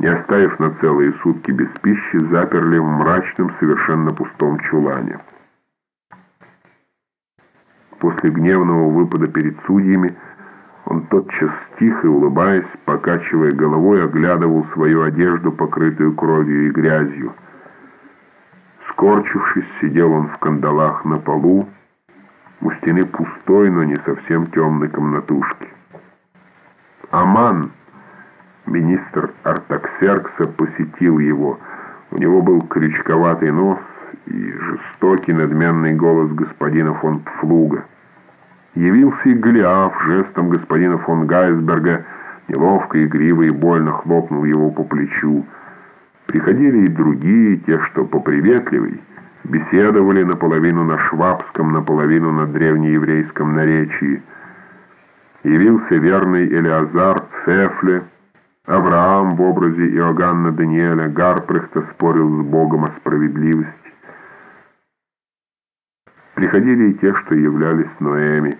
не оставив на целые сутки без пищи, заперли в мрачном, совершенно пустом чулане. После гневного выпада перед судьями он тотчас тихо улыбаясь, покачивая головой, оглядывал свою одежду, покрытую кровью и грязью. Скорчившись, сидел он в кандалах на полу, у стены пустой, но не совсем темной комнатушки. Аман, министр Артаксеркса, посетил его. У него был крючковатый нос и жестокий надменный голос господина фон Пфлуга. Явился и Голиаф жестом господина фон Гайсберга, неловко, игриво и больно хлопнул его по плечу. Приходили и другие, те, что поприветливей, беседовали наполовину на швабском, наполовину на древнееврейском наречии. Явился верный Элиазар Фефле, Авраам в образе Иоганна Даниэля Гарпрехта спорил с Богом о справедливости. Приходили и те, что являлись Ноэми.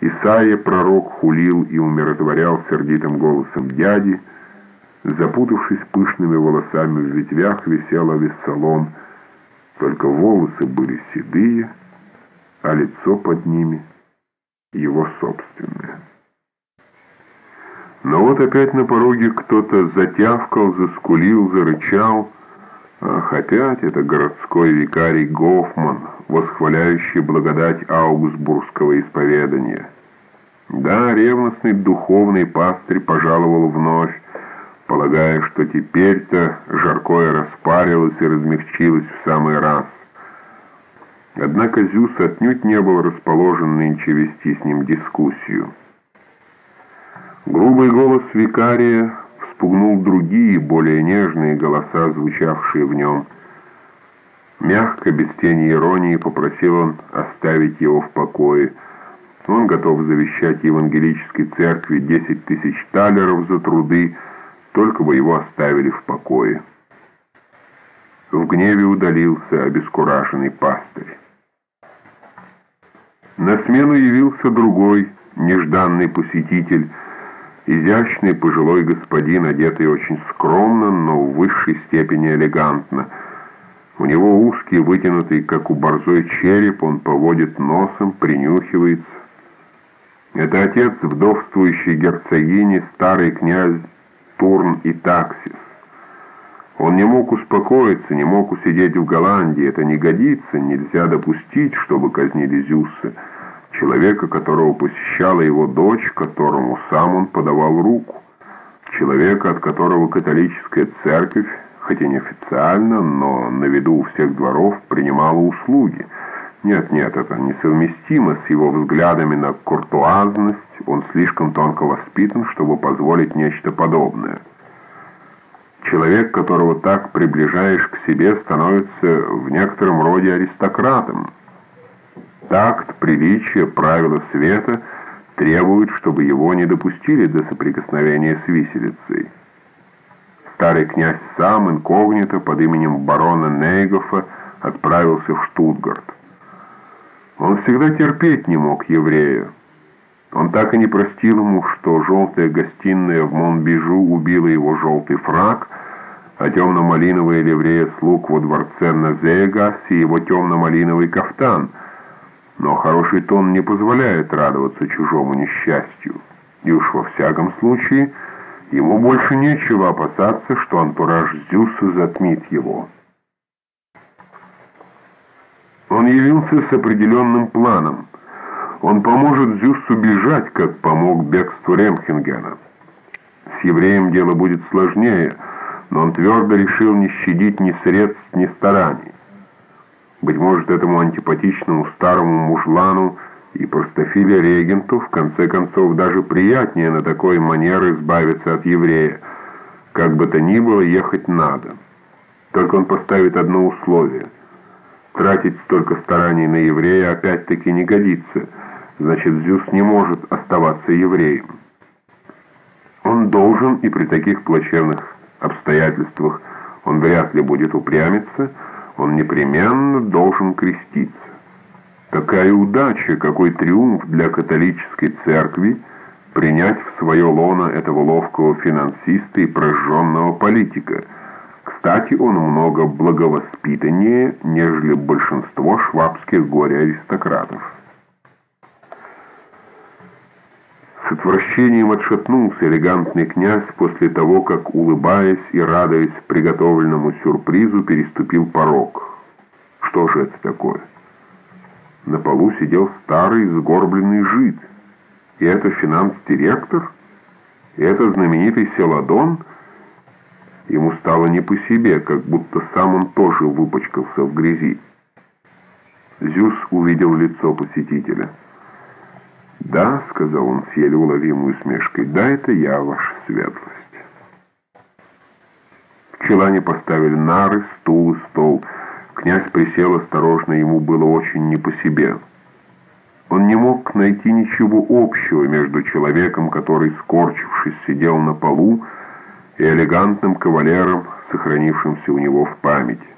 Исаия, пророк, хулил и умиротворял сердитым голосом дяди. Запутавшись пышными волосами в ветвях, висел Авессалом. Только волосы были седые, а лицо под ними его собственное. Но вот опять на пороге кто-то затявкал, заскулил, зарычал. Ах, опять это городской викарий Гофман, восхваляющий благодать аугсбургского исповедания. Да, ревностный духовный пастырь пожаловал вновь, полагая, что теперь-то жаркое распарилось и размягчилось в самый раз. Однако Зюс отнюдь не был расположен нынче вести с ним дискуссию. Грубый голос викария вспугнул другие, более нежные голоса, звучавшие в нем. Мягко, без тени иронии, попросил он оставить его в покое. Он готов завещать евангелической церкви 10 тысяч талеров за труды, только бы его оставили в покое. В гневе удалился обескураженный пастырь. На смену явился другой, нежданный посетитель, изящный пожилой господин, одетый очень скромно, но в высшей степени элегантно. У него узкий, вытянутый, как у борзой череп, он поводит носом, принюхивается. Это отец вдовствующей герцогини, старый князь Турн и Таксис. Он не мог успокоиться, не мог усидеть в Голландии. Это не годится, нельзя допустить, чтобы казнили Зюсса человека, которого посещала его дочь, которому сам он подавал руку, человека, от которого католическая церковь, хотя неофициально, но на виду у всех дворов, принимала услуги. Нет, нет, это несовместимо с его взглядами на куртуазность, он слишком тонко воспитан, чтобы позволить нечто подобное. Человек, которого так приближаешь к себе, становится в некотором роде аристократом. Такт, приличие, правила света требуют, чтобы его не допустили до соприкосновения с виселицей. Старый князь сам инкогнито под именем барона Нейгофа отправился в Штутгарт. Он всегда терпеть не мог еврея. Он так и не простил ему, что желтая гостиная в Монбижу убила его желтый фраг, а темно-малиновая ливрея слуг во дворце на Зегасе его темно-малиновый кафтан — но хороший тон не позволяет радоваться чужому несчастью. И уж во всяком случае, ему больше нечего опасаться, что антураж Зюса затмит его. Он явился с определенным планом. Он поможет Зюссу бежать, как помог бегству Ремхенгена. С евреем дело будет сложнее, но он твердо решил не щадить ни средств, ни стараний. Быть может, этому антипатичному старому мужлану и простофиле регенту в конце концов даже приятнее на такой манер избавиться от еврея. Как бы то ни было, ехать надо. Только он поставит одно условие. Тратить столько стараний на еврея опять-таки не годится. Значит, Зюс не может оставаться евреем. Он должен, и при таких плачевных обстоятельствах он вряд ли будет упрямиться, он непременно должен креститься. Какая удача, какой триумф для католической церкви принять в свое лоно этого ловкого финансиста и прожженного политика. Кстати, он много благовоспитаннее, нежели большинство швабских горе-аристократов. С отвращением отшатнулся элегантный князь после того, как, улыбаясь и радуясь приготовленному сюрпризу, переступил порог. Что же это такое? На полу сидел старый сгорбленный жид. И это финанс-директор? И это знаменитый Селадон? Ему стало не по себе, как будто сам он тоже выпачкался в грязи. Зюс увидел лицо посетителя. «Да», — сказал он с еле уловимой усмешкой, — «да, это я, ваша светлость». В чулане поставили нары, стул и стол. Князь присел осторожно, ему было очень не по себе. Он не мог найти ничего общего между человеком, который, скорчившись, сидел на полу, и элегантным кавалером, сохранившимся у него в памяти.